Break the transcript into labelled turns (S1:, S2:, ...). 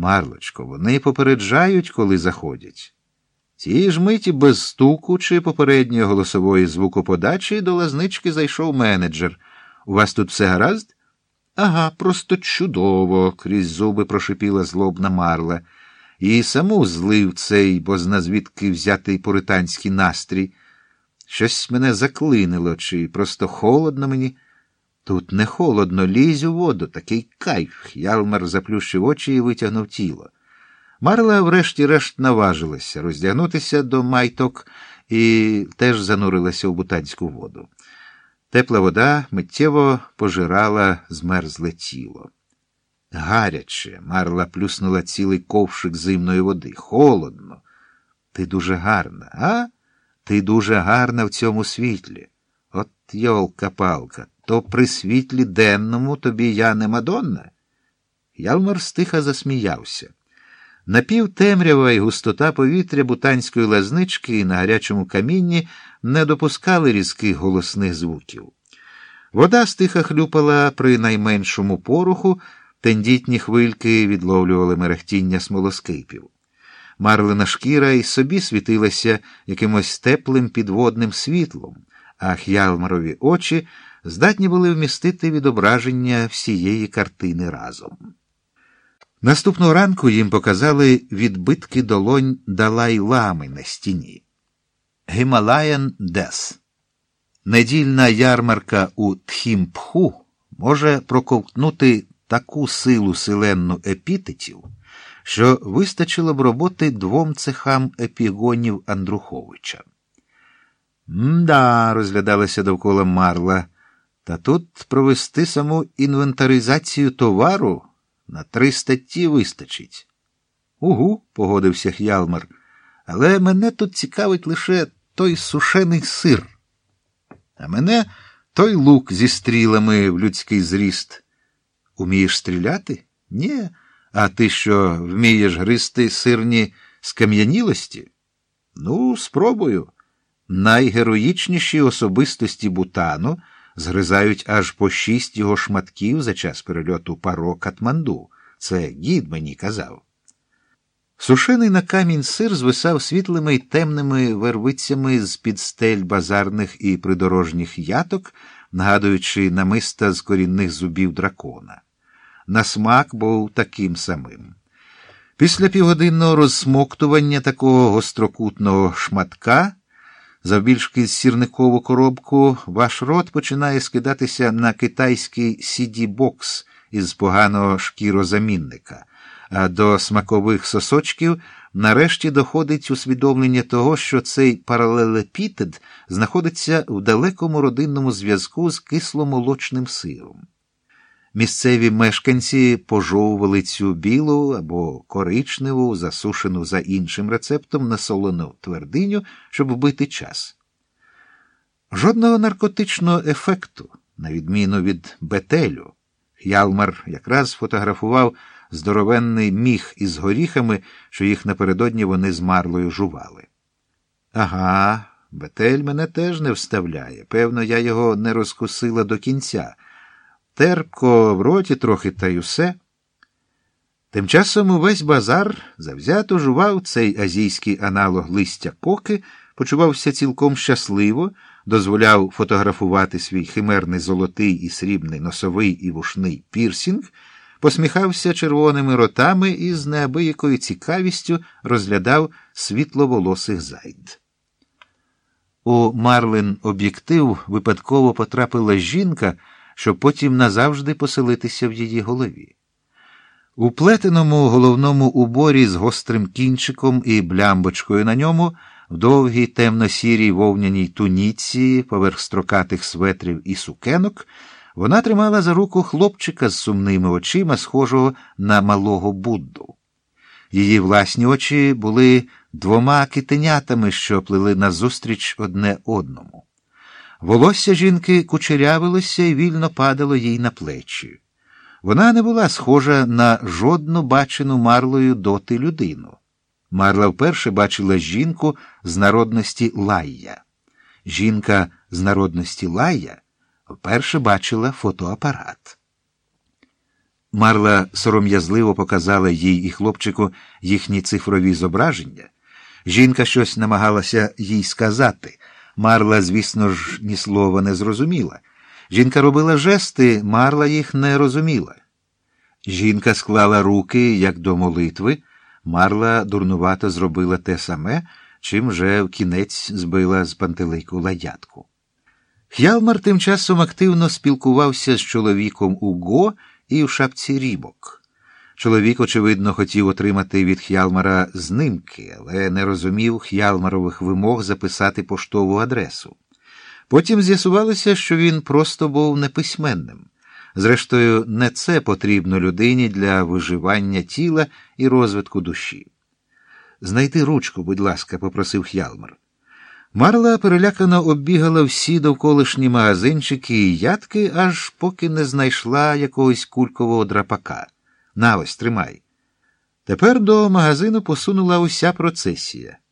S1: Марлочко, вони попереджають, коли заходять. Ті ж миті без стуку чи попередньої голосової звукоподачі до лазнички зайшов менеджер. У вас тут все гаразд? Ага, просто чудово, крізь зуби прошипіла злобна марла. І саму злив цей, бо зна звідки взятий пуританський настрій. Щось мене заклинило, чи просто холодно мені. Тут не холодно, лізь у воду, такий кайф. Ялмар заплющив очі і витягнув тіло. Марла, врешті-решт, наважилася роздягнутися до майток і теж занурилася у бутанську воду. Тепла вода миттєво пожирала змерзле тіло. Гаряче, Марла плюснула цілий ковшик зимної води. Холодно. Ти дуже гарна, а? Ти дуже гарна в цьому світлі. От йолка палка, то при світлі денному тобі я не мадонна. Ялмар стиха засміявся. Напівтемрява і густота повітря бутанської лазнички на гарячому камінні не допускали різких голосних звуків. Вода стиха хлюпала при найменшому поруху, тендітні хвильки відловлювали мерехтіння смолоскипів. Марлина шкіра й собі світилася якимось теплим підводним світлом, а х'ялмарові очі здатні були вмістити відображення всієї картини разом. Наступного ранку їм показали відбитки долонь Далай Лами на стіні. Гімалаян Дес. Недільна ярмарка у Тхімпху може проковтнути таку силу селенну епітетів, що вистачило б роботи двом цехам епігонів Андруховича. Мда, розглядалася довкола Марла, та тут провести саму інвентаризацію товару на три статті вистачить. Угу, погодився Х'ялмар, але мене тут цікавить лише той сушений сир. А мене той лук зі стрілами в людський зріст. Умієш стріляти? Ні. А ти що, вмієш гристи сирні скам'янілості? Ну, спробую. Найгероїчніші особистості Бутану згризають аж по шість його шматків за час перельоту паро Катманду. Це гід мені казав. Сушений на камінь сир звисав світлими й темними вервицями з під стель базарних і придорожніх яток, нагадуючи намиста з корінних зубів дракона. На смак був таким самим. Після півгодинного розсмоктування такого гострокутного шматка, завбільшки сірникову коробку, ваш рот починає скидатися на китайський сіді-бокс із поганого шкірозамінника а до смакових сосочків нарешті доходить усвідомлення того, що цей паралелепітед знаходиться в далекому родинному зв'язку з кисломолочним сиром. Місцеві мешканці пожовували цю білу або коричневу, засушену за іншим рецептом насолену твердиню, щоб вбити час. Жодного наркотичного ефекту, на відміну від бетелю. Ялмар якраз фотографував здоровенний міх із горіхами, що їх напередодні вони з марлою жували. Ага, бетель мене теж не вставляє. Певно, я його не розкусила до кінця. Терпко в роті трохи та й усе. Тим часом увесь базар завзято жував цей азійський аналог листя коки, почувався цілком щасливо, дозволяв фотографувати свій химерний золотий і срібний носовий і вушний пірсінг посміхався червоними ротами і з неабиякою цікавістю розглядав світловолосих зайд. У Марлин об'єктив випадково потрапила жінка, щоб потім назавжди поселитися в її голові. У плетеному головному уборі з гострим кінчиком і блямбочкою на ньому, в довгій темно-сірій вовняній туніці, поверх строкатих светрів і сукенок. Вона тримала за руку хлопчика з сумними очима, схожого на малого Будду. Її власні очі були двома китенятами, що плили назустріч одне одному. Волосся жінки кучерявилося і вільно падало їй на плечі. Вона не була схожа на жодну бачену Марлою доти людину. Марла вперше бачила жінку з народності Лайя. Жінка з народності Лайя вперше бачила фотоапарат. Марла сором'язливо показала їй і хлопчику їхні цифрові зображення. Жінка щось намагалася їй сказати. Марла, звісно ж, ні слова не зрозуміла. Жінка робила жести, Марла їх не розуміла. Жінка склала руки, як до молитви. Марла дурнувато зробила те саме, чим вже в кінець збила з пантелику ладятку. Х'ялмар тим часом активно спілкувався з чоловіком у Го і в шапці рібок. Чоловік, очевидно, хотів отримати від Х'ялмара знимки, але не розумів Х'ялмарових вимог записати поштову адресу. Потім з'ясувалося, що він просто був неписьменним. Зрештою, не це потрібно людині для виживання тіла і розвитку душі. Знайди ручку, будь ласка, попросив Х'ялмар. Марла перелякано оббігала всі довколишні магазинчики і ядки, аж поки не знайшла якогось кулькового драпака. На ось, тримай. Тепер до магазину посунула уся процесія.